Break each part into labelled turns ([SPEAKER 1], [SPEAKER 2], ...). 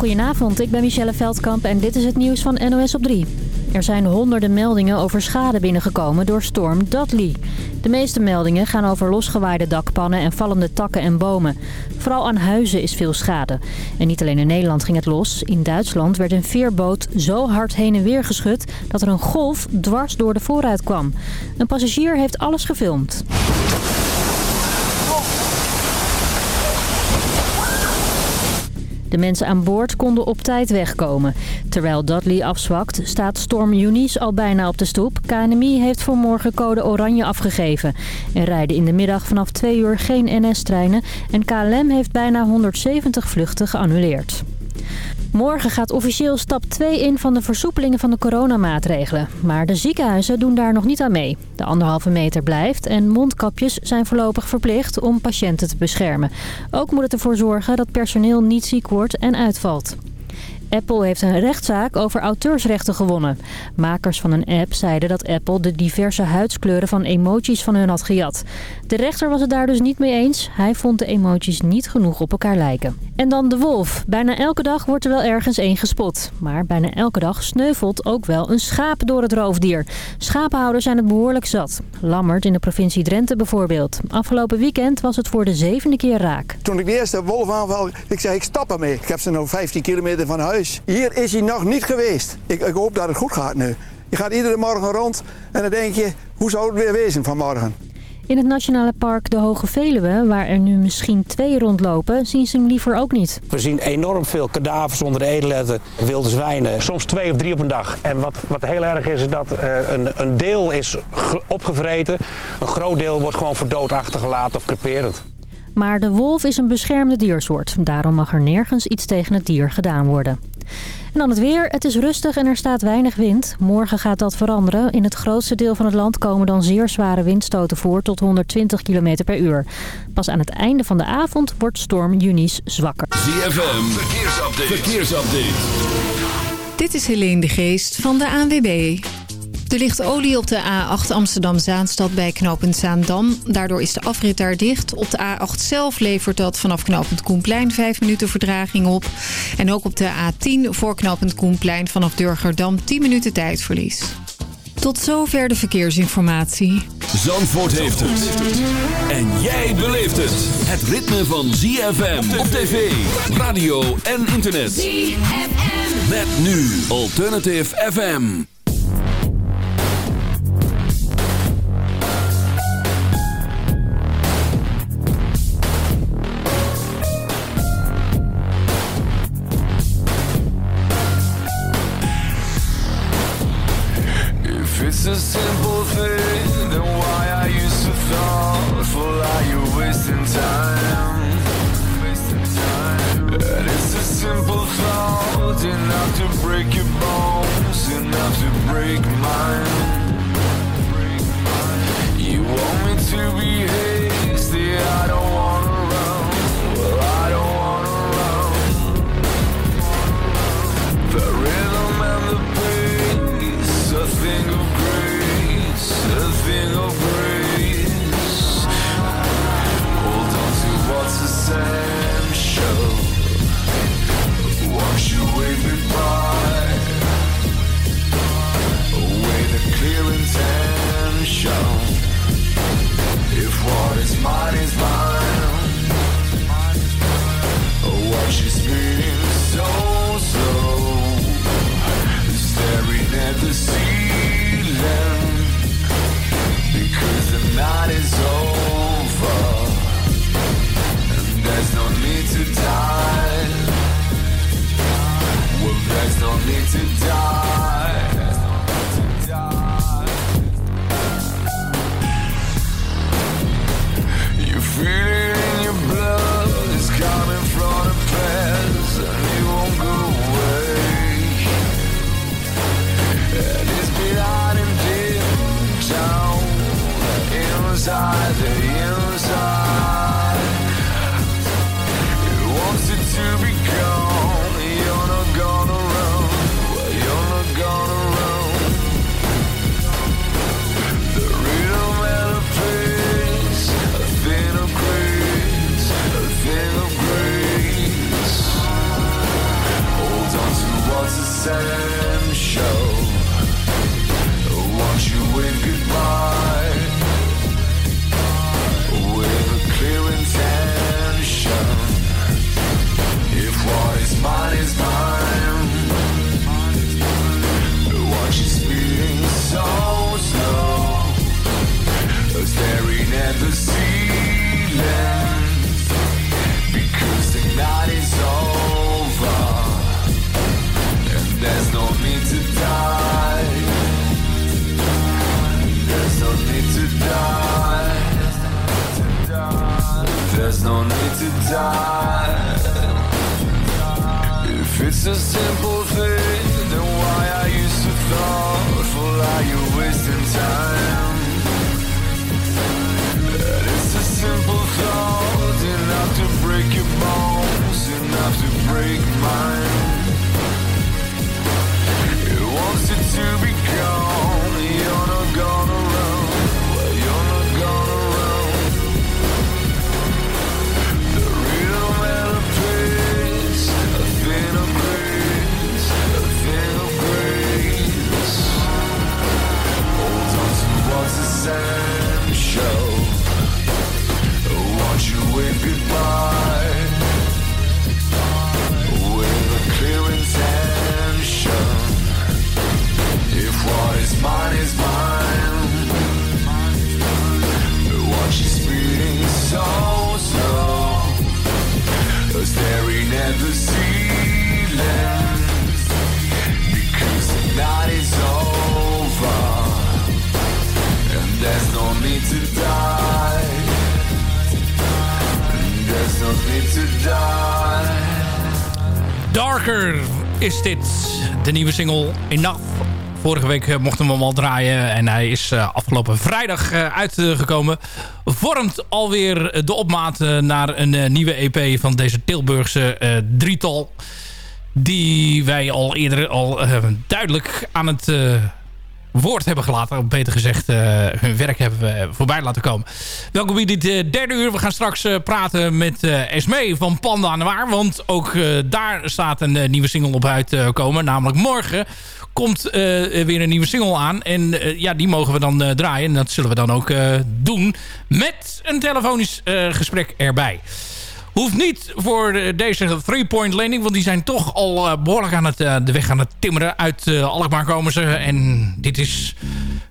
[SPEAKER 1] Goedenavond, ik ben Michelle Veldkamp en dit is het nieuws van NOS op 3. Er zijn honderden meldingen over schade binnengekomen door storm Dudley. De meeste meldingen gaan over losgewaaide dakpannen en vallende takken en bomen. Vooral aan huizen is veel schade. En niet alleen in Nederland ging het los. In Duitsland werd een veerboot zo hard heen en weer geschud... dat er een golf dwars door de vooruit kwam. Een passagier heeft alles gefilmd. De mensen aan boord konden op tijd wegkomen. Terwijl Dudley afzwakt, staat storm Eunice al bijna op de stoep. KNMI heeft voor morgen code oranje afgegeven. Er rijden in de middag vanaf 2 uur geen NS-treinen... en KLM heeft bijna 170 vluchten geannuleerd. Morgen gaat officieel stap 2 in van de versoepelingen van de coronamaatregelen. Maar de ziekenhuizen doen daar nog niet aan mee. De anderhalve meter blijft en mondkapjes zijn voorlopig verplicht om patiënten te beschermen. Ook moet het ervoor zorgen dat personeel niet ziek wordt en uitvalt. Apple heeft een rechtszaak over auteursrechten gewonnen. Makers van een app zeiden dat Apple de diverse huidskleuren van emojis van hun had gejat. De rechter was het daar dus niet mee eens. Hij vond de emojis niet genoeg op elkaar lijken. En dan de wolf. Bijna elke dag wordt er wel ergens één gespot. Maar bijna elke dag sneuvelt ook wel een schaap door het roofdier. Schapenhouders zijn het behoorlijk zat. Lammert in de provincie Drenthe bijvoorbeeld. Afgelopen weekend was het voor de zevende keer raak.
[SPEAKER 2] Toen ik de eerste wolf aanval, ik zei ik stap ermee. Ik heb ze nog 15 kilometer van huis. Hier is hij nog niet geweest. Ik, ik hoop dat het goed gaat nu. Je gaat iedere morgen rond en dan denk je, hoe zou het weer wezen vanmorgen?
[SPEAKER 1] In het Nationale Park de Hoge Veluwe, waar er nu misschien twee rondlopen, zien ze hem liever ook niet.
[SPEAKER 3] We zien enorm veel kadavers onder de edelletten, wilde zwijnen. Soms twee of drie op een dag. En wat, wat heel erg is, is dat uh, een, een deel is opgevreten. Een groot deel wordt gewoon voor dood achtergelaten of creperend.
[SPEAKER 1] Maar de wolf is een beschermde diersoort. Daarom mag er nergens iets tegen het dier gedaan worden. En dan het weer. Het is rustig en er staat weinig wind. Morgen gaat dat veranderen. In het grootste deel van het land komen dan zeer zware windstoten voor tot 120 km per uur. Pas aan het einde van de avond wordt storm Junis zwakker.
[SPEAKER 4] ZFM, verkeersupdate. verkeersupdate.
[SPEAKER 5] Dit is Helene de Geest van de ANWB. Er ligt olie op de A8 Amsterdam-Zaanstad bij knooppunt Zaandam. Daardoor is de afrit daar dicht. Op de A8 zelf levert dat vanaf knooppunt Koenplein 5 minuten verdraging op. En ook op de A10 voor knooppunt Koenplein vanaf Durgerdam 10 minuten tijdverlies. Tot zover de verkeersinformatie.
[SPEAKER 4] Zandvoort heeft het. En jij beleeft het. Het ritme van ZFM op tv, radio en internet. ZFM. Met nu Alternative FM.
[SPEAKER 6] It's a simple thing, then why I used to thoughtful are you wasting time? Wasting time. And it's a simple thought, enough to break your bones, enough to break mine. You want me to be There's no need to die. If it's a simple thing. What's essential. Watch you wave goodbye with a clear intention. If what is mine is mine, watch you speeding so slow, staring at the
[SPEAKER 7] Darker is dit, de nieuwe single Enough. Vorige week eh, mochten we hem al draaien en hij is eh, afgelopen vrijdag eh, uitgekomen. Vormt alweer de opmaat naar een nieuwe EP van deze Tilburgse drietal. Die wij al eerder al duidelijk aan het woord hebben gelaten. Of beter gezegd, eh, hun werk hebben voorbij laten komen. Welkom bij dit eh, derde uur. We gaan straks eh, praten met Esmee van Panda aan de Waar. Want ook daar staat een nieuwe single op uitkomen. namelijk morgen komt weer een nieuwe single aan. En ja, die mogen we dan draaien. En dat zullen we dan ook doen. Met een telefonisch gesprek erbij. Hoeft niet voor eh, deze three-point landing. Want die zijn toch al eh, behoorlijk aan het, eh, de weg aan het timmeren. Uit Alkmaar komen ze. En dit is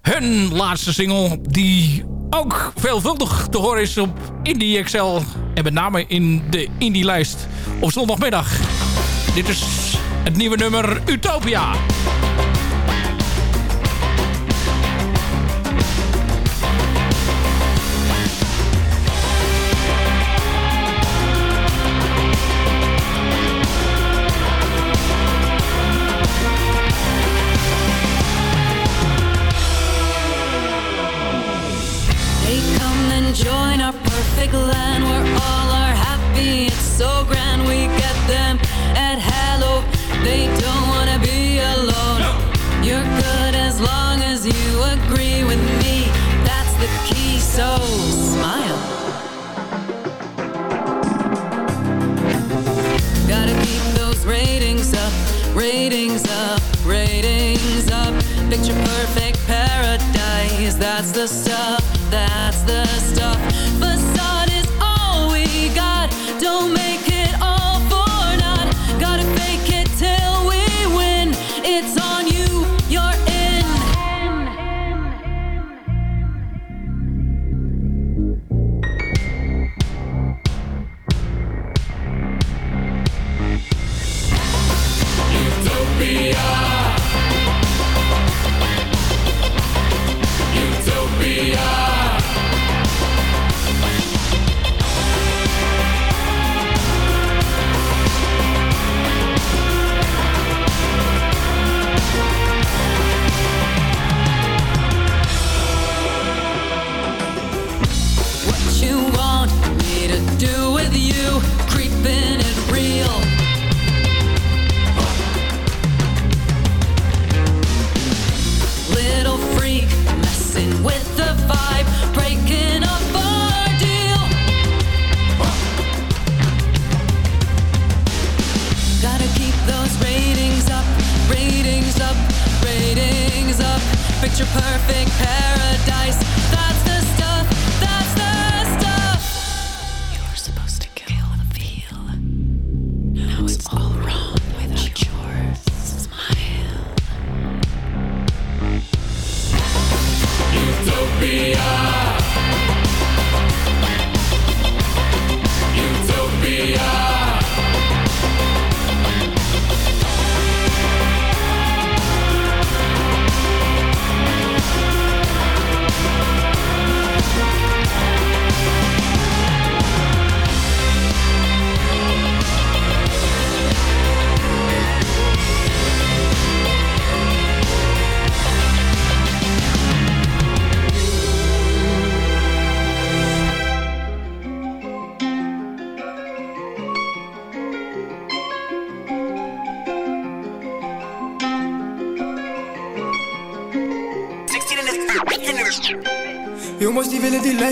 [SPEAKER 7] hun laatste single. Die ook veelvuldig te horen is op Indie XL. En met name in de Indie-lijst op zondagmiddag. Dit is het nieuwe nummer Utopia.
[SPEAKER 8] Land where all are happy. It's so grand we get them at hello. They don't wanna be alone. You're good as long as you agree with me. That's the key, so smile. Gotta keep those ratings up, ratings up, ratings up. Picture perfect paradise. That's the stuff, that's the stuff.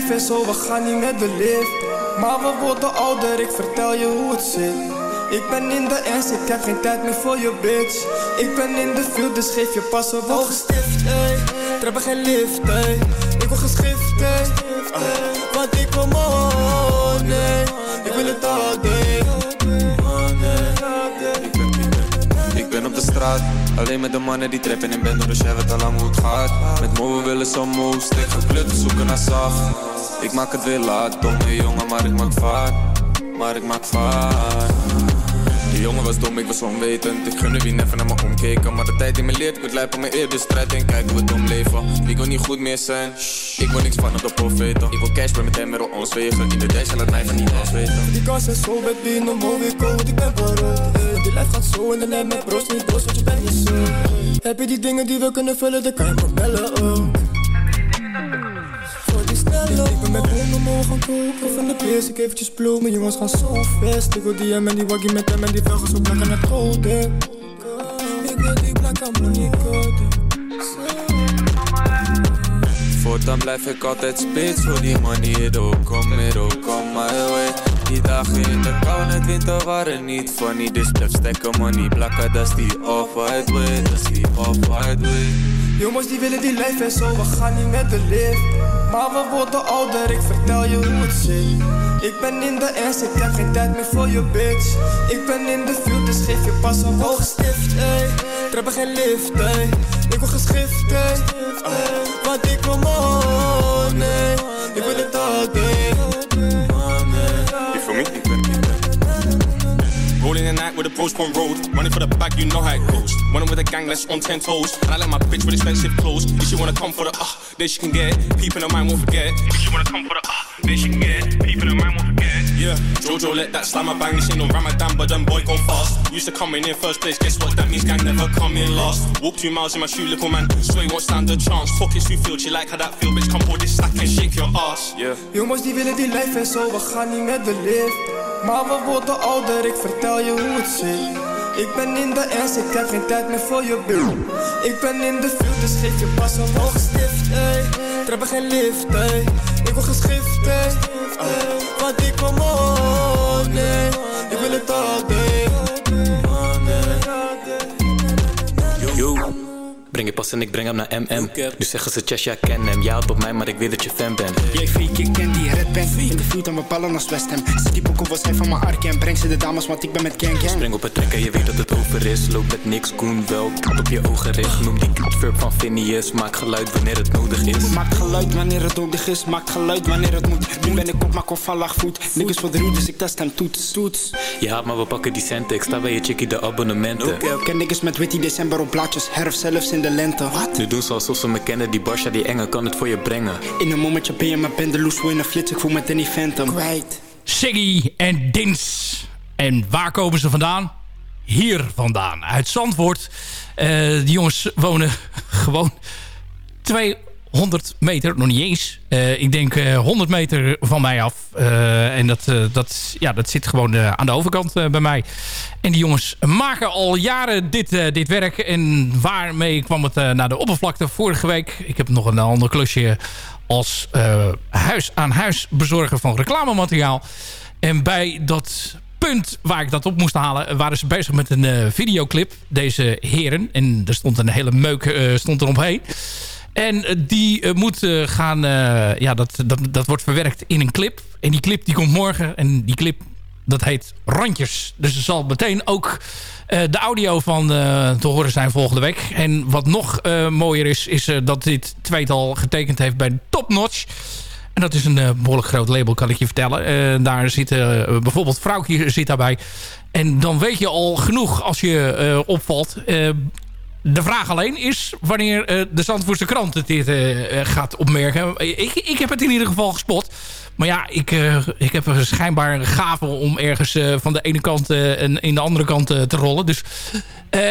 [SPEAKER 9] En zo, we gaan niet met de lift. Maar we worden ouder, ik vertel je hoe het zit. Ik ben in de ernst, ik heb geen tijd meer voor je bitch. Ik ben in de field, dus geef je pas een wel gestift, ey. Treppen geen lift, ey. Ik wil geschift, ey. Want ik wil money. Ik wil het
[SPEAKER 10] alleen met de mannen die trappen in ben door de chef weet al lang hoe het gaat. Met mo we willen zo moe, stek geklut, zoeken naar saf. Ik maak het weer laat, domme jongen, maar ik maak vaart. Maar ik maak vaart. Die jongen was dom, ik was onwetend. Ik gunde wie never naar me omkeken. Maar de tijd die me leert, ik moet lijpen mijn eerder strijd en kijken we dom leven. Ik wil niet goed meer zijn, ik wil niks van op de profeten. Ik wil cash bij met hem met ons wegen. In de en het mij van niet ons weten.
[SPEAKER 9] Die kans is zo met binnen, mo ik ik ben parot. Die lijf gaat zo in de net met bros, niet boos, want je bent niet. Heb je die dingen die we kunnen vullen, dan kan je me bellen ook. Voor die snelle Ik ben met honden mogen kopen van de peers, ik eventjes bloemen Jongens gaan zo vast, ik wil die hem en die waggie met hem en die velgen zo plak aan het Ik wil die plak aan code
[SPEAKER 10] Voortaan blijf ik altijd spits voor die. It all come, it all come my way. Die dagen in de kou net winter waren niet. Funny. Dus blijf stekken money plakken, dat is die off-white way. Dat is die off-white way.
[SPEAKER 9] Jongens die willen die lijf en zo, we gaan niet met de lift. Maar we worden ouder, ik vertel je hoe het zit. Ik ben in de ernst, ik heb geen tijd meer voor je bitch. Ik ben in de field, dus geef je pas een hoog stift, ey. Treppen geen lift, ey. Ik wil geschift, ey. Want ik wil money Ik wil het al
[SPEAKER 11] Rolling the night with a on road. Running for the bag, you know how it goes. Running with a gang that's on ten toes. And I like my bitch with expensive clothes. If she wanna come for the ah, uh, then she can get it. People in the mind won't forget. If she wanna come for the ah, uh, then she can get it. People in the mind won't forget. Yeah, Jojo let that slammer bang. This ain't no Ramadan, but them boy gone fast. Used to come in in first place. Guess what? That means gang never come in last. Walk two miles in my shoe, little man. Sway won't stand a chance. Pockets too filled. She like how that feel, bitch. Come pour this stack and shake your ass. Yeah.
[SPEAKER 9] Jongens die willen die lijf en zo, we gaan niet met lift Maar we worden ouder, ik vertel je hoe het zit. Ik ben in de ernst, ik heb geen tijd meer voor je bill. Ik ben in de field, dus geef je pas een hoog stift, ey. Treppen geen lift, ey. Ik wil geschift, ey. Want ik wil money Ik wil het al
[SPEAKER 12] breng je pas en ik breng hem naar MM. Nu zeggen ze Chess, ja ken hem. Ja, op mij, maar ik weet dat je fan bent.
[SPEAKER 13] Jij fake, ik ken die red band In de field aan we ballen als West Ham Zet die pokoe was hij van mijn ark en breng ze de dames, want ik ben met gang gang
[SPEAKER 12] Spring op het trek en je weet dat het over is. Loop met niks, Koen wel. Kat op je ogen richt. Noem die verb van Phineas. Maak geluid wanneer het nodig is.
[SPEAKER 13] Maakt geluid wanneer het nodig is, maakt geluid wanneer het moet Nu ben ik op, maar op van laag voet Niggas voor de route, dus ik test hem toets, toets
[SPEAKER 12] Ja, maar we pakken die centen. Ik sta bij je chickie de abonnementen.
[SPEAKER 13] Ken niggas met witty december op blaadjes, herfst zelfs in de lente Wat?
[SPEAKER 12] Nu doen ze alsof ze me kennen. Die Barsha, die enge, kan het voor je brengen.
[SPEAKER 13] In een momentje ben je mijn bende loose in een flits, ik voel me Danny Phantom Kwijt
[SPEAKER 7] Siggy en Dins. En waar komen ze vandaan? Hier vandaan, uit Zandvoort. Eh die jongens wonen gewoon 200 meter, nog niet eens. Eh, ik denk eh, 100 meter van mij af. Eh, en dat, eh, dat, ja, dat zit gewoon eh, aan de overkant eh, bij mij. En die jongens maken al jaren dit, eh, dit werk. En waarmee kwam het eh, naar de oppervlakte vorige week. Ik heb nog een ander klusje als eh, huis aan huis bezorger van reclamemateriaal. En bij dat punt waar ik dat op moest halen... waren ze bezig met een eh, videoclip, deze heren. En er stond een hele meuk eh, stond eromheen. En eh, die eh, moet eh, gaan... ja, dat, dat, dat wordt verwerkt in een clip. En die clip die komt morgen. En die clip, dat heet Randjes. Dus er zal meteen ook de audio van te horen zijn volgende week. En wat nog mooier is, is dat dit tweetal getekend heeft bij Top Notch. En dat is een eh, behoorlijk groot label, kan ik je vertellen. Daar zit bijvoorbeeld Vrouwtje zit daarbij. En dan weet je al genoeg als je opvalt. De vraag alleen is wanneer eh, de Zandvoortse krant dit eh, eh, gaat opmerken. Ik, ik heb het in ieder geval gespot. Maar ja, ik, ik heb schijnbaar een gave om ergens van de ene kant en in de andere kant te rollen. Dus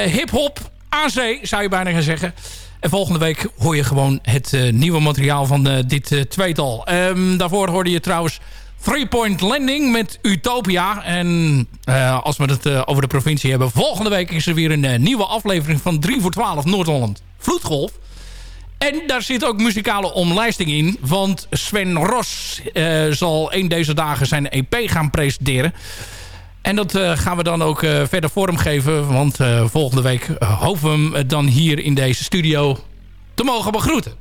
[SPEAKER 7] hip-hop aan zou je bijna gaan zeggen. En volgende week hoor je gewoon het nieuwe materiaal van dit tweetal. Ehm, daarvoor hoorde je trouwens Three Point Landing met Utopia. En eh, als we het eh, over de provincie hebben... volgende week is er weer een eh, nieuwe aflevering van 3 voor 12 Noord-Holland Vloedgolf. En daar zit ook muzikale omlijsting in. Want Sven Ros zal een deze dagen zijn EP gaan presenteren. En dat gaan we dan ook verder vormgeven. Want volgende week hopen we hem dan hier in deze studio te mogen begroeten.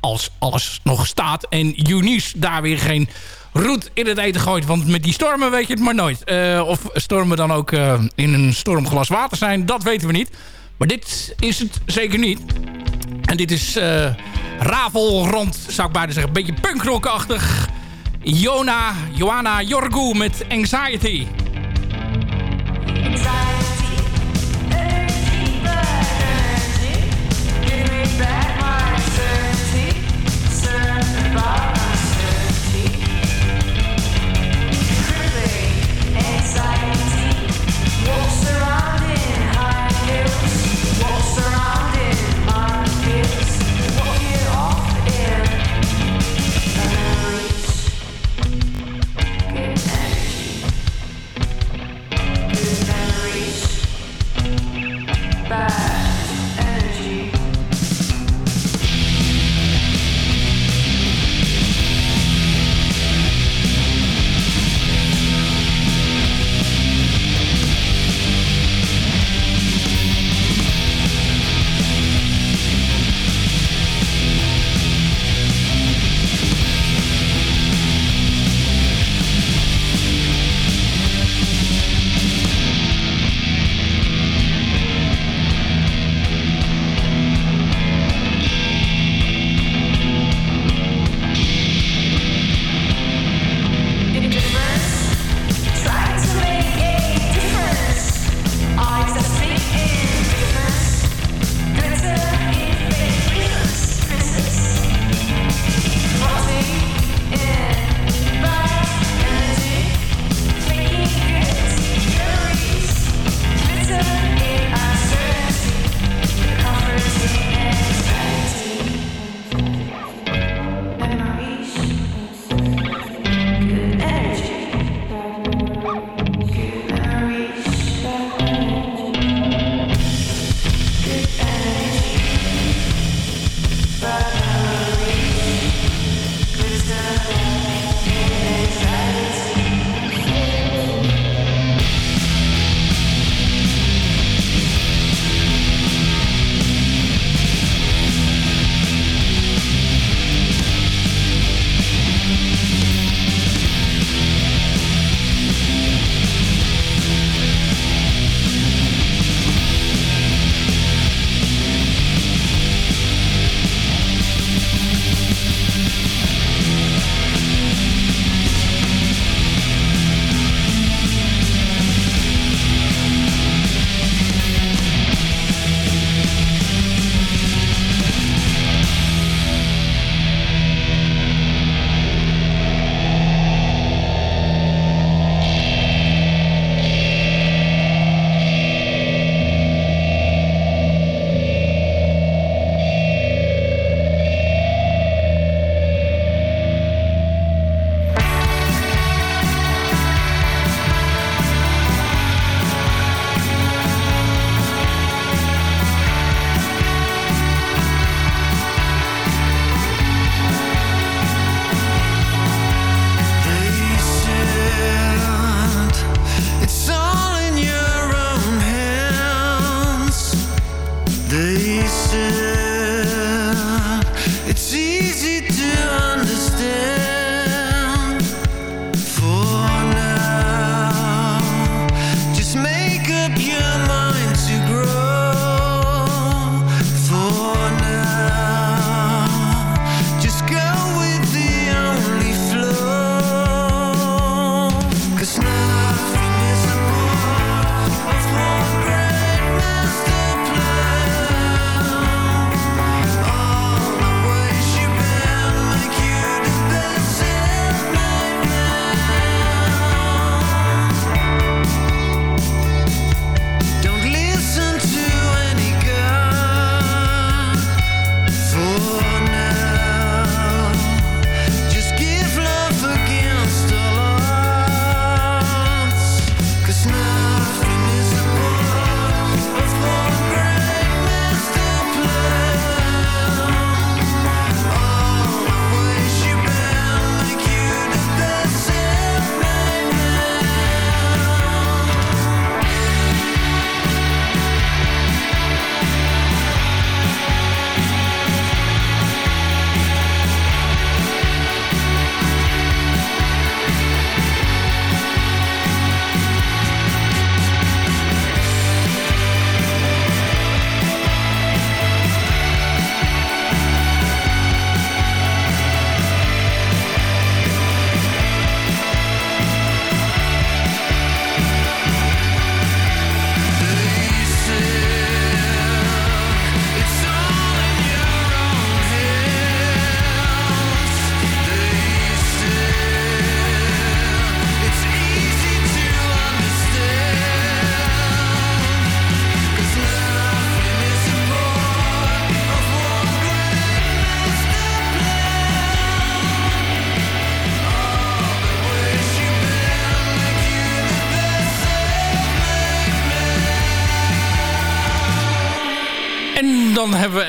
[SPEAKER 7] Als alles nog staat en Eunice daar weer geen roet in het eten gooit. Want met die stormen weet je het maar nooit. of stormen dan ook in een stormglas water zijn, dat weten we niet. Maar dit is het zeker niet. En dit is uh, Ravel rond, zou ik bijna zeggen, een beetje punkrockachtig. Jona, Joanna Jorgu met Anxiety.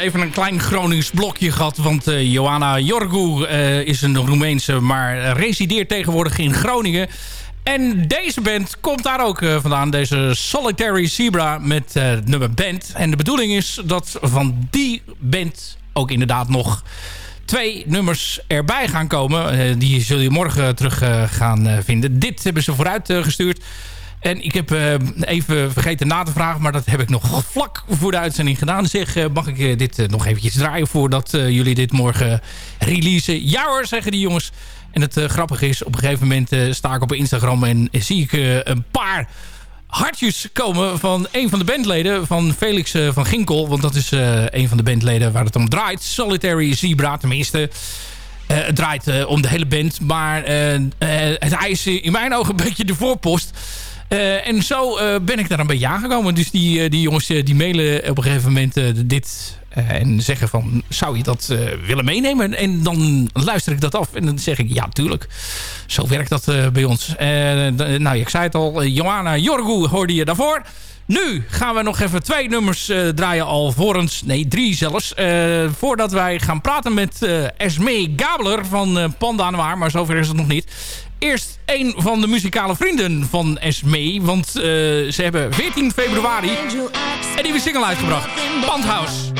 [SPEAKER 14] Even een klein Gronings blokje gehad. Want uh, Johanna Jorgu uh, is een Roemeense, maar resideert tegenwoordig in Groningen. En deze band komt daar ook uh, vandaan. Deze Solitary Zebra met het nummer Band. En de bedoeling is dat van die band ook inderdaad nog twee nummers erbij gaan komen. die zul je morgen terug gaan vinden. Dit hebben ze vooruit gestuurd. En ik heb uh, even vergeten na te vragen, maar dat heb ik nog vlak voor de uitzending gedaan. Zeg, uh, mag ik uh, dit nog eventjes draaien voordat jullie dit morgen releasen? Ja hoor, zeggen die jongens. En het grappige is, op een gegeven moment sta ik op Instagram en zie ik een paar hartjes komen van een van de bandleden van Felix van Ginkel. Want dat is een van de bandleden waar het om draait. Solitary Zebra tenminste. het draait om de hele band. Maar hij is in mijn ogen een beetje de voorpost. Uh, en zo uh, ben ik daar een beetje aangekomen. Dus die, uh, die jongens die mailen op een gegeven moment dit en zeggen van... zou je dat willen meenemen? En dan luister ik dat af en dan zeg ik ja, tuurlijk. Zo werkt dat bij ons. nou, ik zei het al, Johanna Jorgu hoorde je daarvoor. Nu gaan we nog even twee nummers draaien alvorens. Nee, drie zelfs. voordat wij gaan praten met Esme Gabler van Panda Noir. Maar zover is het nog niet eerst een van de muzikale vrienden van Esme. Want uh, ze hebben 14 februari een nieuwe single uitgebracht. Bandhouse.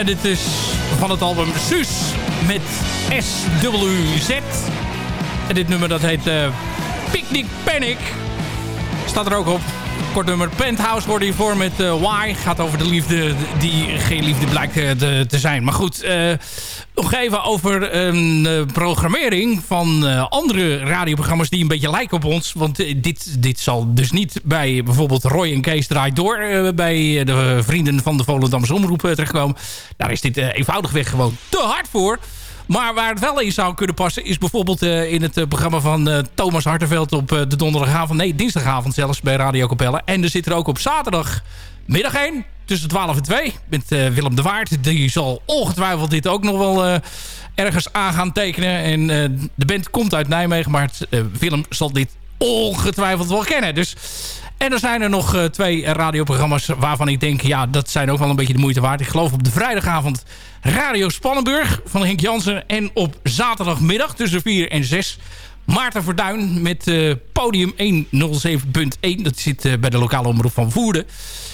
[SPEAKER 7] En dit is van het album Suus met SWZ. En dit nummer dat heet uh, Picnic Panic. Staat er ook op. Kort nummer Penthouse wordt hiervoor met uh, Why. Gaat over de liefde die geen liefde blijkt uh, te, te, zijn. Maar goed, uh, nog even over een uh, programmering van uh, andere radioprogramma's die een beetje lijken op ons. Want uh, dit, dit zal dus niet bij bijvoorbeeld Roy en Kees draait door bij de vrienden van de Volendamse Omroep terechtkomen. Daar is dit eenvoudigweg gewoon te hard voor. Maar waar het wel in zou kunnen passen is bijvoorbeeld in het programma van Thomas Hartenveld op de donderdagavond. Nee, dinsdagavond zelfs bij Radio Capelle. En er zit er ook op zaterdagmiddag één tussen 12 en 2 met uh, Willem de Waard. Die zal ongetwijfeld dit ook nog wel uh, ergens aan gaan tekenen. En uh, de band komt uit Nijmegen, maar het, Willem zal dit ongetwijfeld wel kennen. Dus, en er zijn er nog twee radioprogramma's waarvan ik denk... ja, dat zijn ook wel een beetje de moeite waard. Ik geloof op de vrijdagavond Radio Spannenburg van Henk Jansen... en op zaterdagmiddag tussen 4 en 6... Maarten Verduin met podium 107.1. Dat zit bij de lokale omroep van Voerden.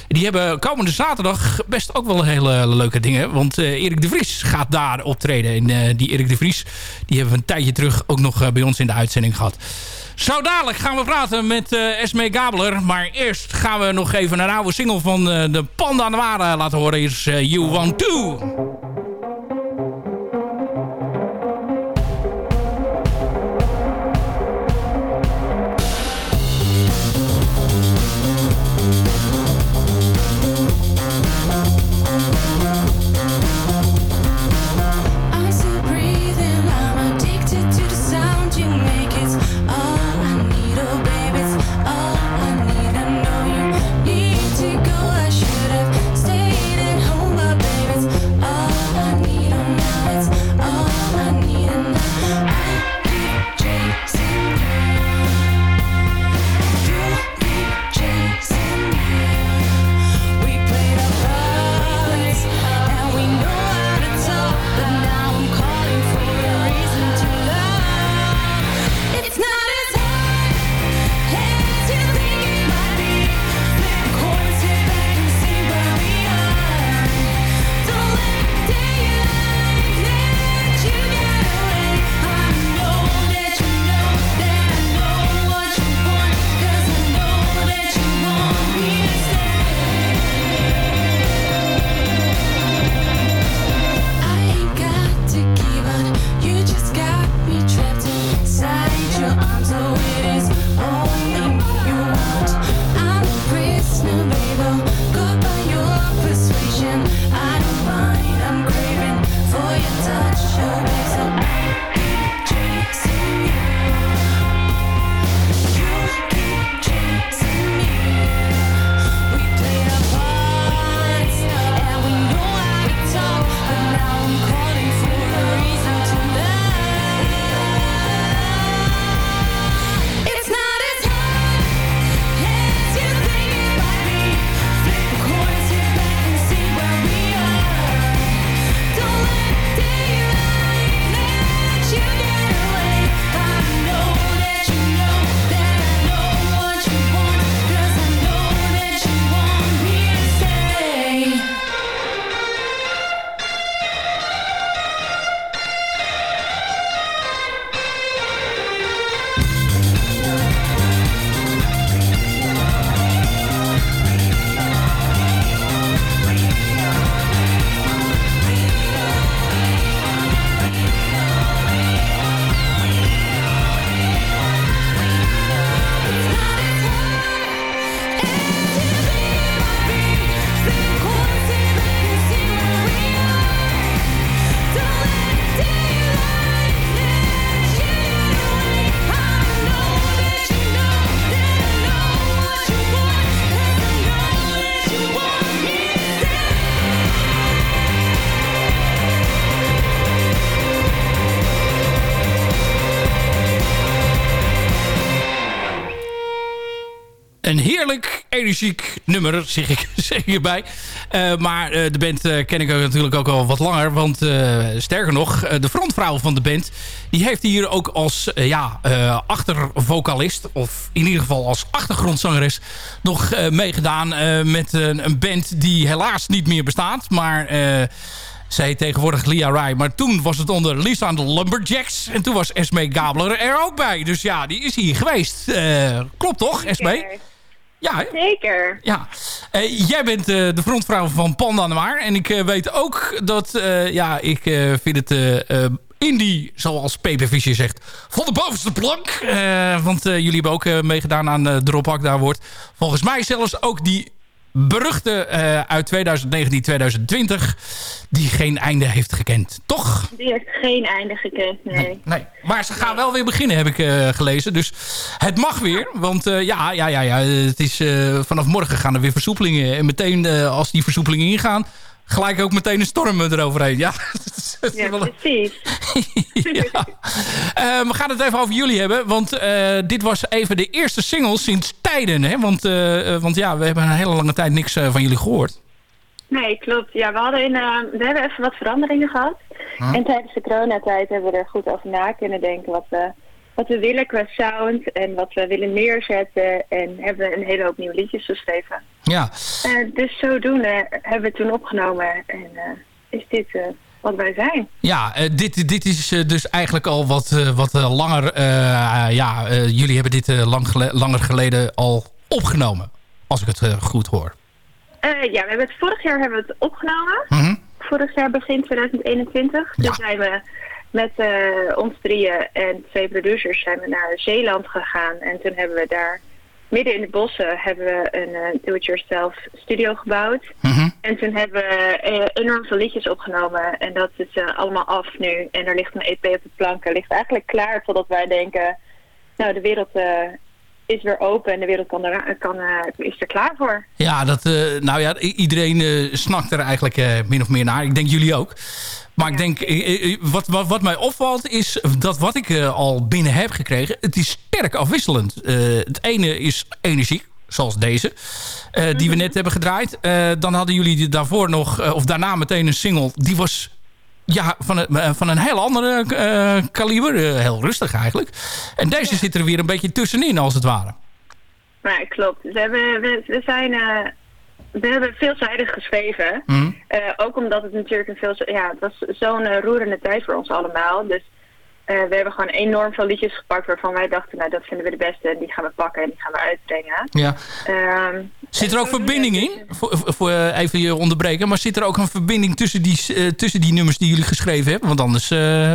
[SPEAKER 7] Die hebben komende zaterdag best ook wel hele leuke dingen. Want uh, Erik de Vries gaat daar optreden. En die Erik de Vries die hebben we een tijdje terug ook nog bij ons in de uitzending gehad. Zo dadelijk gaan we praten met uh, Esme Gabeler. Maar eerst gaan we nog even een oude single van de Panda Noire laten horen. Is You Want To. Energiek nummer, zeg ik zeker bij. Uh, maar uh, de band uh, ken ik natuurlijk ook al wat langer. Want sterker nog, de frontvrouw van de band... die heeft hier ook als ja, achtervocalist... of in ieder geval als achtergrondzangeres... nog meegedaan met een band die helaas niet meer bestaat. Maar... zij tegenwoordig Lia Rai. Maar toen was het onder Lisa the Lumberjacks. En toen was Esme Gabler er ook bij. Dus ja, die is hier geweest. klopt toch, Esme? Ja,
[SPEAKER 15] Zeker.
[SPEAKER 7] Ja. Uh, jij bent uh, de frontvrouw van Panda Noir. En ik uh, weet ook dat, ja, ik vind het indie, zoals Pepe Fischer zegt, van de bovenste plank. want jullie hebben ook meegedaan aan de Rob daar wordt volgens mij zelfs ook die beruchte uh, uit 2019, 2020... die geen einde heeft gekend, toch?
[SPEAKER 15] Die heeft geen einde gekend, nee.
[SPEAKER 7] nee, Maar ze gaan wel weer beginnen, heb ik uh, gelezen. Dus het mag weer, want uh, ja, ja, ja, ja, het is, vanaf morgen gaan er weer versoepelingen. En meteen als die versoepelingen ingaan gelijk ook meteen een storm eroverheen. Ja,
[SPEAKER 15] ja precies.
[SPEAKER 7] ja. Uh, we gaan het even over jullie hebben. Want uh, dit was even de eerste single sinds tijden. Hè? Want, uh, want ja, we hebben een hele lange tijd niks van jullie gehoord.
[SPEAKER 15] Nee, klopt. Ja, we, hadden in, we hebben even wat veranderingen gehad. Huh? En tijdens de coronatijd hebben we er goed over na kunnen denken... wat we, wat we willen qua sound en wat we willen neerzetten. En hebben we een hele hoop nieuwe liedjes geschreven.
[SPEAKER 7] Ja.
[SPEAKER 15] Uh, dus zodoende hebben we toen opgenomen en uh, is dit uh, wat wij zijn.
[SPEAKER 7] Ja, dit, dit is dus eigenlijk al wat, wat langer... ja, jullie hebben dit lang gele langer geleden al opgenomen, als ik het goed hoor.
[SPEAKER 15] ja, we hebben het vorig jaar hebben we het opgenomen. -hmm. Vorig jaar begin 2021. Ja. Toen zijn we met ons drieën en twee producers zijn we naar Zeeland gegaan. En toen hebben we daar midden in de bossen hebben we een uh, do-it-yourself studio gebouwd. Mm -hmm. En toen hebben we uh, enorm veel liedjes opgenomen. En dat is uh, allemaal af nu. En er ligt een EP op de planken. ligt eigenlijk klaar totdat wij denken... Nou, de wereld is weer open en de wereld kan er, kan, is er klaar voor.
[SPEAKER 7] Ja, dat, nou ja, iedereen snakt er eigenlijk min of meer naar. Ik denk jullie ook. Maar ik denk, wat, wat, wat, mij opvalt is dat wat ik uh, al binnen heb gekregen... het is sterk afwisselend. Uh, het ene is energiek, zoals deze, uh, die we net hebben gedraaid. dan hadden jullie daarvoor nog, of daarna meteen een single... die was ja, van, een, van een heel andere kaliber, heel rustig eigenlijk. En deze ja. zit er weer een beetje tussenin, als het ware.
[SPEAKER 15] Ja, klopt. We, hebben, we, we zijn we hebben veelzijdig geschreven. Mm. Uh, ook omdat het natuurlijk een veel... Ja, het was zo'n uh, roerende tijd voor ons allemaal. Dus uh, we hebben gewoon enorm veel liedjes gepakt waarvan wij dachten... nou, dat vinden we de beste en die gaan we pakken en die gaan we uitbrengen.
[SPEAKER 7] Ja. Um, zit er ook verbinding in? Voor, voor even je onderbreken. Maar zit er ook een verbinding tussen die, tussen die nummers die jullie geschreven hebben? Want anders...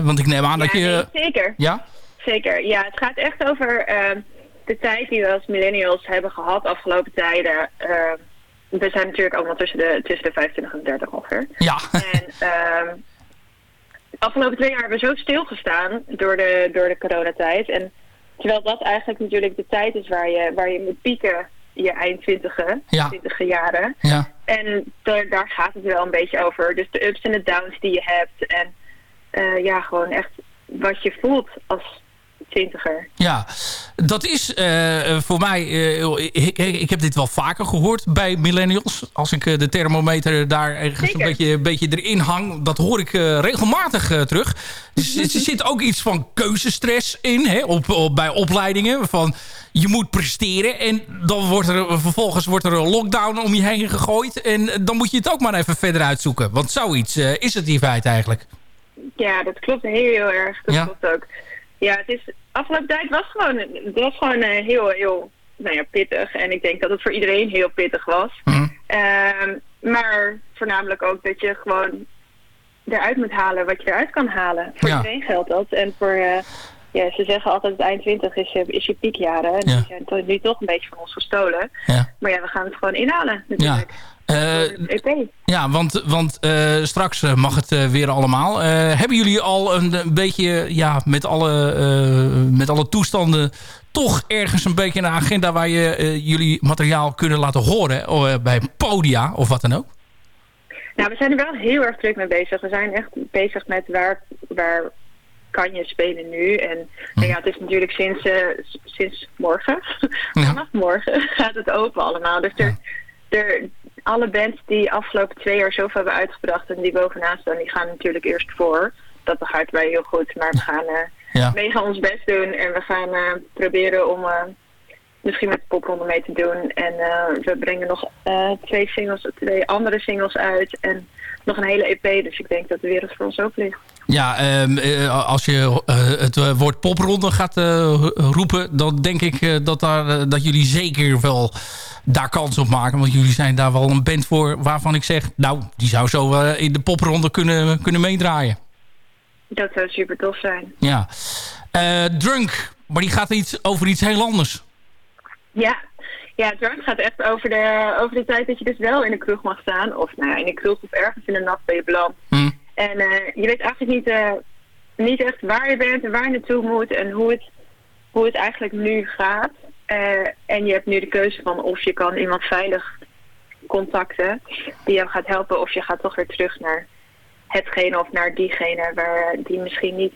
[SPEAKER 7] want ik neem aan
[SPEAKER 15] ja,
[SPEAKER 7] dat je...
[SPEAKER 15] Nee, zeker.
[SPEAKER 7] Ja?
[SPEAKER 15] Zeker. Ja, het gaat echt over ehm, de tijd die we als millennials hebben gehad afgelopen tijden... Ehm, we zijn natuurlijk allemaal tussen de, tussen de 25 en 30 ongeveer.
[SPEAKER 7] Ja.
[SPEAKER 15] En uh, de afgelopen twee jaar hebben we zo stilgestaan door de, door de coronatijd. En terwijl dat eigenlijk natuurlijk de tijd is waar je, waar je moet pieken, je eind twintigen,
[SPEAKER 7] ja.
[SPEAKER 15] twintige jaren.
[SPEAKER 7] Ja.
[SPEAKER 15] En daar, daar gaat het wel een beetje over. Dus de ups en de downs die je hebt. En uh, ja, gewoon echt wat je voelt als twintiger.
[SPEAKER 7] Ja, dat is uh, voor mij... Uh, ik, ik, heb dit wel vaker gehoord bij millennials. Als ik uh, de thermometer daar ergens een beetje, een beetje erin hang... dat hoor ik regelmatig terug. Dus er zit ook iets van keuzestress in. Hè, op, op, bij opleidingen. Van je moet presteren. En dan wordt er vervolgens wordt er een lockdown om je heen gegooid. En dan moet je het ook maar even verder uitzoeken. Want zoiets is het in feite eigenlijk.
[SPEAKER 15] Ja, dat klopt heel, heel erg. Dat ja. klopt ook. Ja, het is, afgelopen tijd was gewoon, het was gewoon uh, heel, heel nou ja, pittig. En ik denk dat het voor iedereen heel pittig was.
[SPEAKER 7] Mm.
[SPEAKER 15] Uh, maar voornamelijk ook dat je gewoon eruit moet halen wat je eruit kan halen. Voor ja. iedereen geldt dat. En voor, uh, ja, ze zeggen altijd het eind 20 is je, is je piekjaren. En ja. die zijn nu toch een beetje van ons gestolen.
[SPEAKER 7] Ja.
[SPEAKER 15] Maar ja, we gaan het gewoon inhalen natuurlijk.
[SPEAKER 7] Ja. Uh, ja, want, want uh, straks mag het uh, weer allemaal. hebben jullie al een, een, beetje ja, met, alle, met alle toestanden... toch ergens een beetje een agenda... waar je jullie materiaal kunnen laten horen bij podia of wat dan ook?
[SPEAKER 15] Nou, we zijn er wel heel erg druk mee bezig. We zijn echt bezig met waar, waar kan je spelen nu? En nou ja, het is natuurlijk sinds, eh, s- sinds morgen, vanaf morgen gaat het open allemaal. Dus er, er, alle bands die afgelopen twee jaar zoveel hebben uitgebracht en die bovenaan staan, die gaan natuurlijk eerst voor. Dat begrijpen wij heel goed, maar we gaan
[SPEAKER 14] Ja.
[SPEAKER 15] mega ons best doen en we gaan eh, proberen om misschien met de popronde mee te doen. En we brengen nog eh, twee singles, twee andere singles uit en nog een hele EP. Dus ik denk dat de wereld voor ons open ligt.
[SPEAKER 14] Ja, ehm, eh, als je eh, het eh, woord popronde gaat roepen... dan denk ik dat, daar, dat jullie zeker wel daar kans op maken. Want jullie zijn daar wel een band voor waarvan ik zeg... nou, die zou zo in de popronde kunnen, kunnen meedraaien.
[SPEAKER 15] Dat zou super tof zijn.
[SPEAKER 14] Ja. Drunk, maar die gaat iets over iets heel anders.
[SPEAKER 15] Ja, ja drunk gaat echt over de, over de tijd dat je dus wel in de kroeg mag staan. Of nou ja, in de kroeg of ergens in de nacht ben je beland. En eh, je weet eigenlijk niet, eh, niet echt waar je bent en waar je naartoe moet en hoe het, hoe het eigenlijk nu gaat. Eh, en je hebt nu de keuze van of je kan iemand veilig contacten die jou gaat helpen of je gaat toch weer terug naar hetgene of naar diegene waar die misschien niet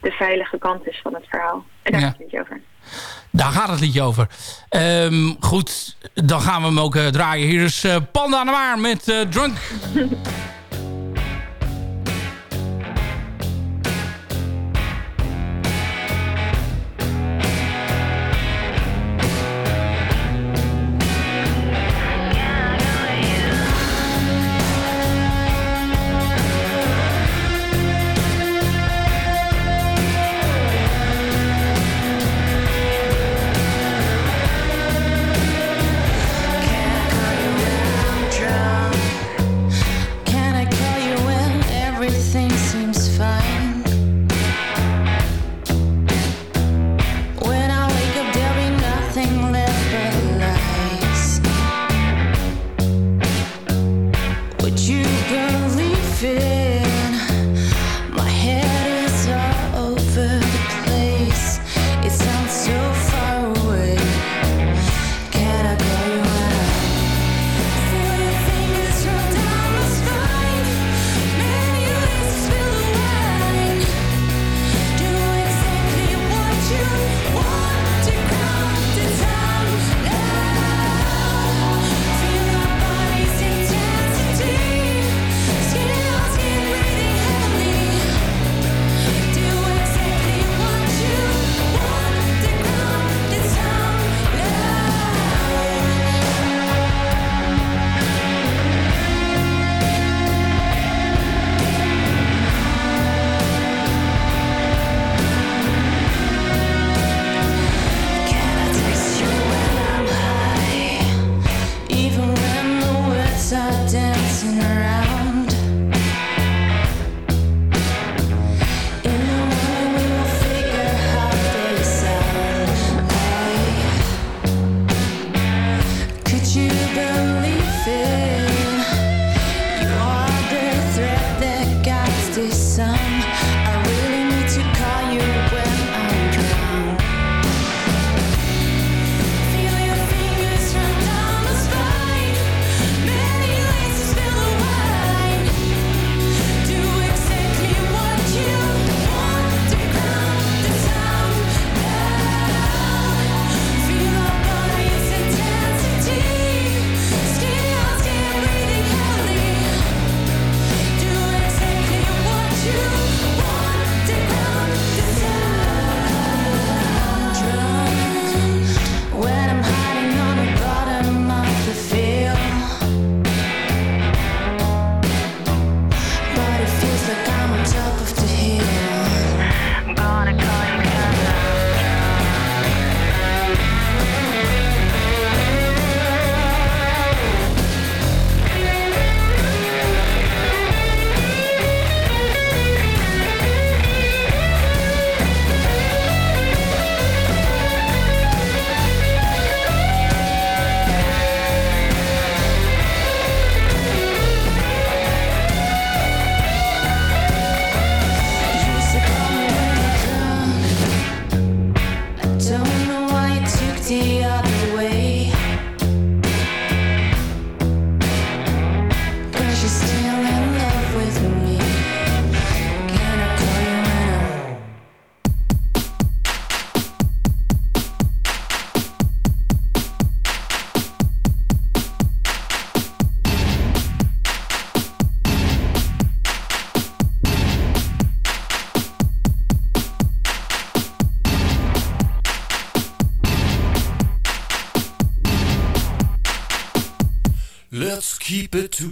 [SPEAKER 15] de veilige kant is van het verhaal. En daar
[SPEAKER 14] Ja.
[SPEAKER 15] gaat het niet over.
[SPEAKER 14] Daar gaat het liedje over. Ehm, goed, dan gaan we hem ook draaien. Hier is eh, Panda aan de Maar met Drunk.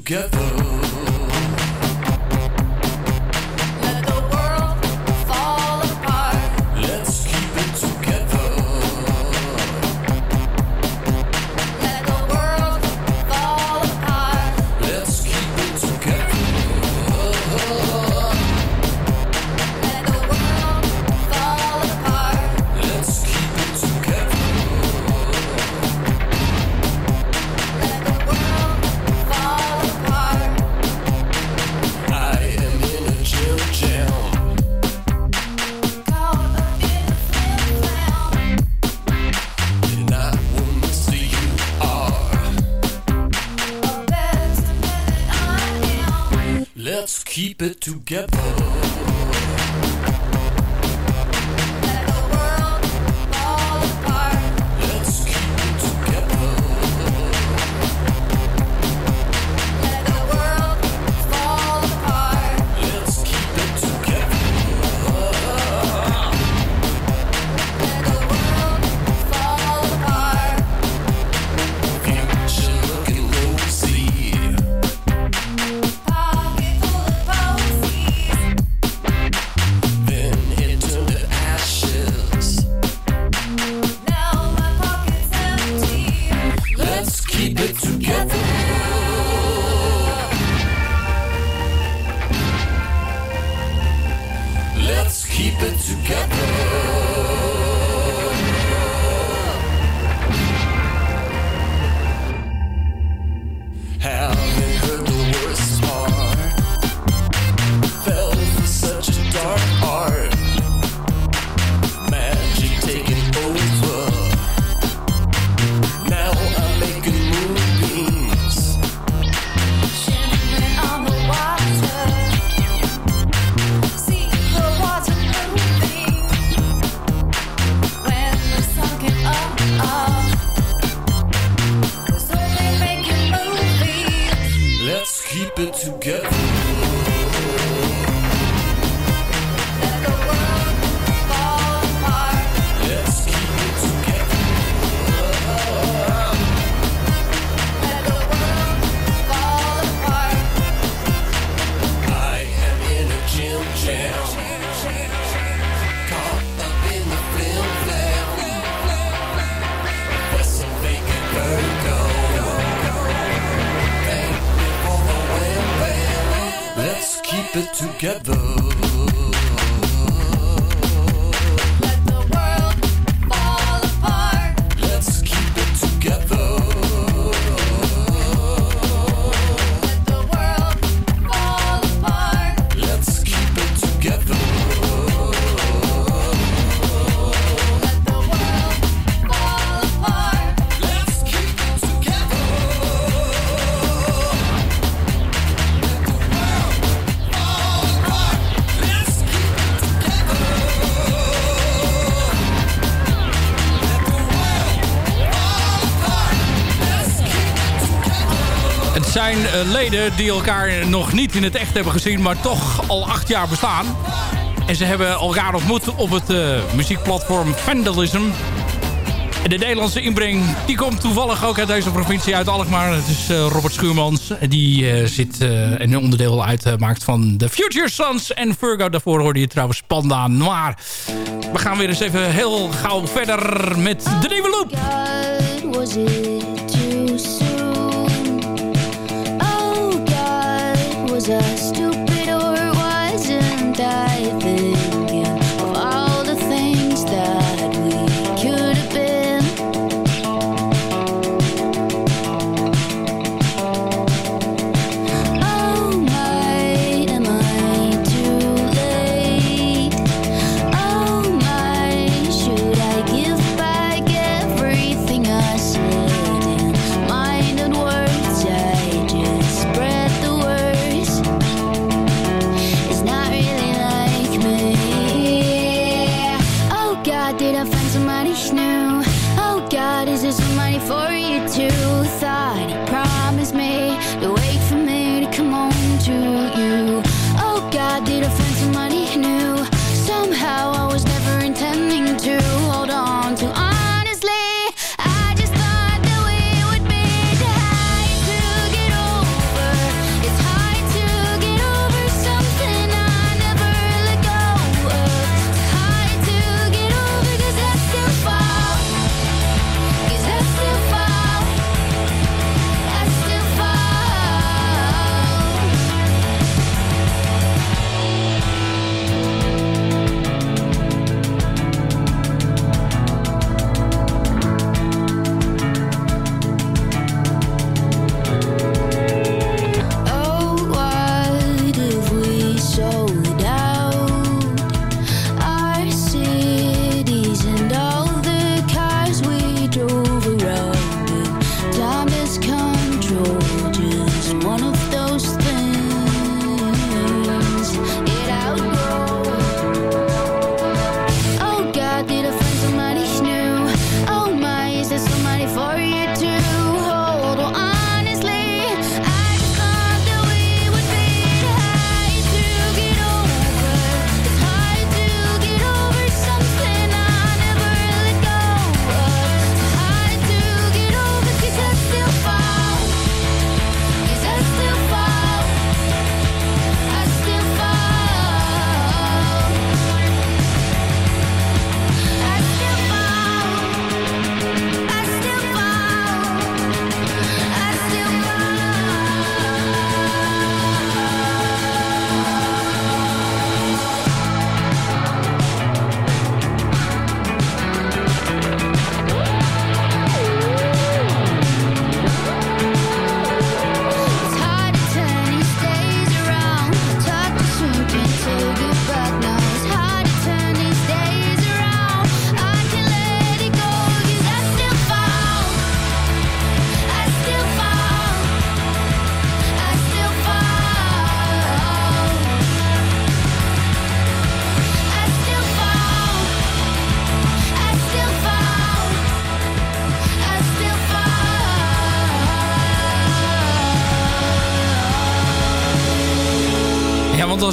[SPEAKER 16] get together.
[SPEAKER 7] Eh, leden die elkaar nog niet in het echt hebben gezien... maar toch al acht jaar bestaan. En ze hebben elkaar ontmoet op het eh, muziekplatform Vandalism. En de Nederlandse inbreng die komt toevallig ook uit deze provincie, uit Alkmaar. Het is eh, Robert Schuurmans, die uh, zit een onderdeel uitmaakt van The Future Sons. En Virgo, daarvoor hoorde je trouwens Panda Noir. We gaan weer eens even heel gauw verder met de nieuwe loop.
[SPEAKER 14] Jesus.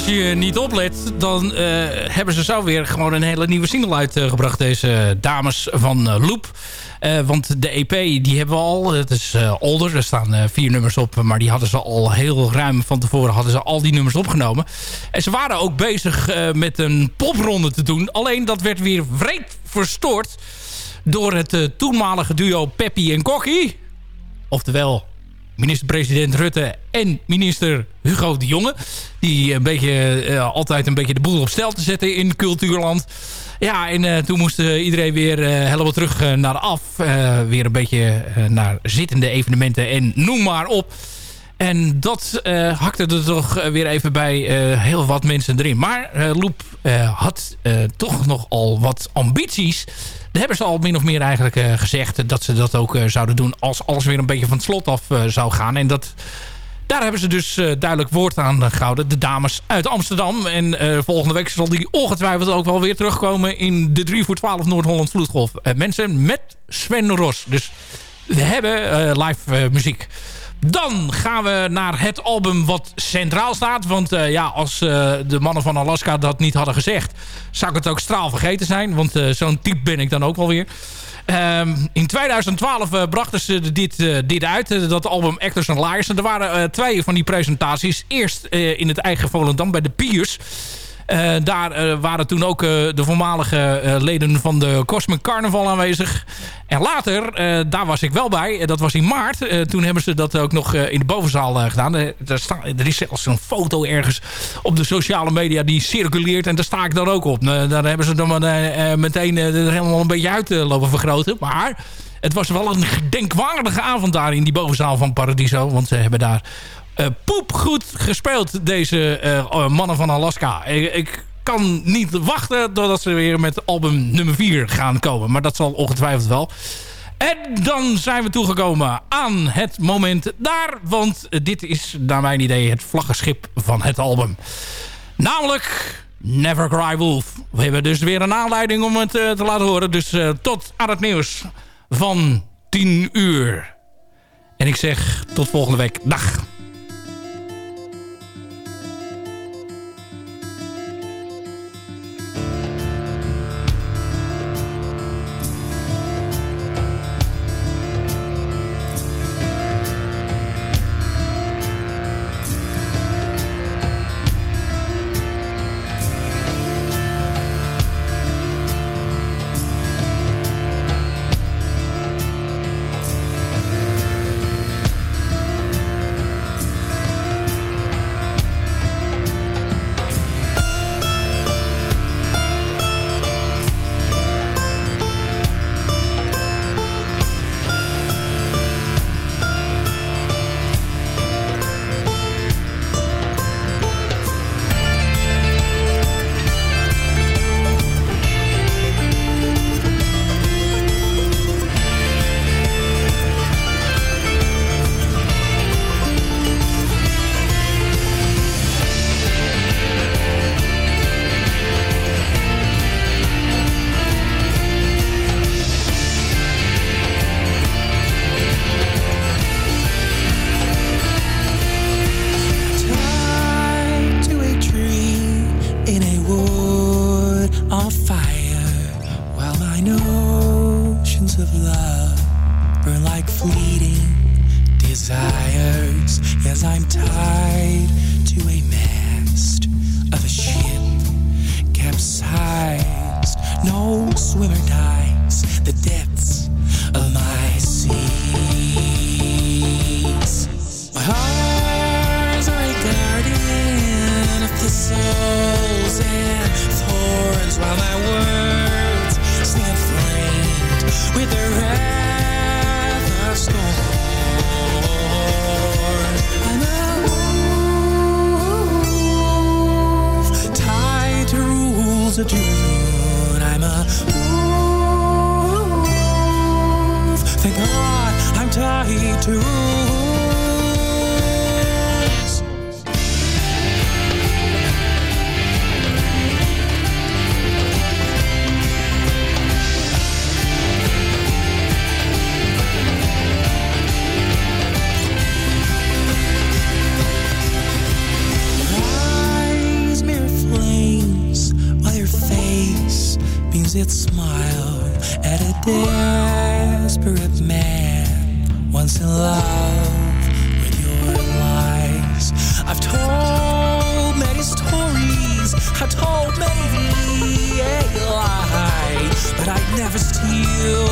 [SPEAKER 7] Als je niet oplet, dan eh, hebben ze zo weer gewoon een hele nieuwe single uitgebracht. Deze dames van eh, Loop. Eh, want de EP die hebben we al. Het is older. Er staan vier nummers op. Maar die hadden ze al heel ruim van tevoren hadden ze al die nummers opgenomen. En ze waren ook bezig met een popronde te doen. Alleen dat werd weer wreed verstoord. Door het toenmalige duo Peppy en Kokkie. Oftewel minister-president Rutte en minister Hugo de Jonge. Die een beetje, eh, altijd een beetje de boel op stel te zetten in cultuurland. Ja, en eh, toen moest eh, iedereen weer helemaal terug naar af. Weer een beetje naar zittende evenementen en noem maar op. En dat hakte er toch weer even bij heel wat mensen erin. Maar Loep had toch nogal wat ambities. Daar hebben ze al min of meer eigenlijk eh, gezegd dat ze dat ook eh, zouden doen... als alles weer een beetje van het slot af eh, zou gaan. En dat, daar hebben ze dus duidelijk woord aan gehouden. De dames uit Amsterdam. En volgende week zal die ongetwijfeld ook wel weer terugkomen... in de 3 voor 12 Noord-Holland Vloedgolf. Mensen met Sven Ros. Dus we hebben live muziek. Dan gaan we naar het album wat centraal staat. Want eh, ja, als eh, de mannen van Alaska dat niet hadden gezegd... zou ik het ook straal vergeten zijn. Want eh, zo'n type ben ik dan ook wel weer. Ehm, in 2012 eh, brachten ze dit, dit uit. dat album Actors and Liars. En er waren twee van die presentaties. Eerst in het eigen Volendam bij de Piers. Eh, daar eh, waren toen ook eh, de voormalige leden van de Cosmic Carnival aanwezig. En later, daar was ik wel bij. Dat was in maart. Toen hebben ze dat ook nog in de bovenzaal gedaan. Daar sta, er is zelfs een foto ergens op de sociale media die circuleert. En daar sta ik dan ook op. Daar hebben ze dan meteen helemaal een beetje uit lopen vergroten. Maar het was wel een gedenkwaardige avond daar in die bovenzaal van Paradiso. Want ze hebben daar eh poepgoed gespeeld, deze eh, mannen van Alaska. Ik, kan niet wachten totdat ze weer met album nummer 4 gaan komen. Maar dat zal ongetwijfeld wel. En dan zijn we toegekomen aan het moment daar. Want dit is naar mijn idee het vlaggenschip van het album. Namelijk Never Cry Wolf. We hebben dus weer een aanleiding om het eh, te laten horen. Dus eh, tot aan het nieuws van 10 uur. En ik zeg tot volgende week. Dag.
[SPEAKER 16] harvest heal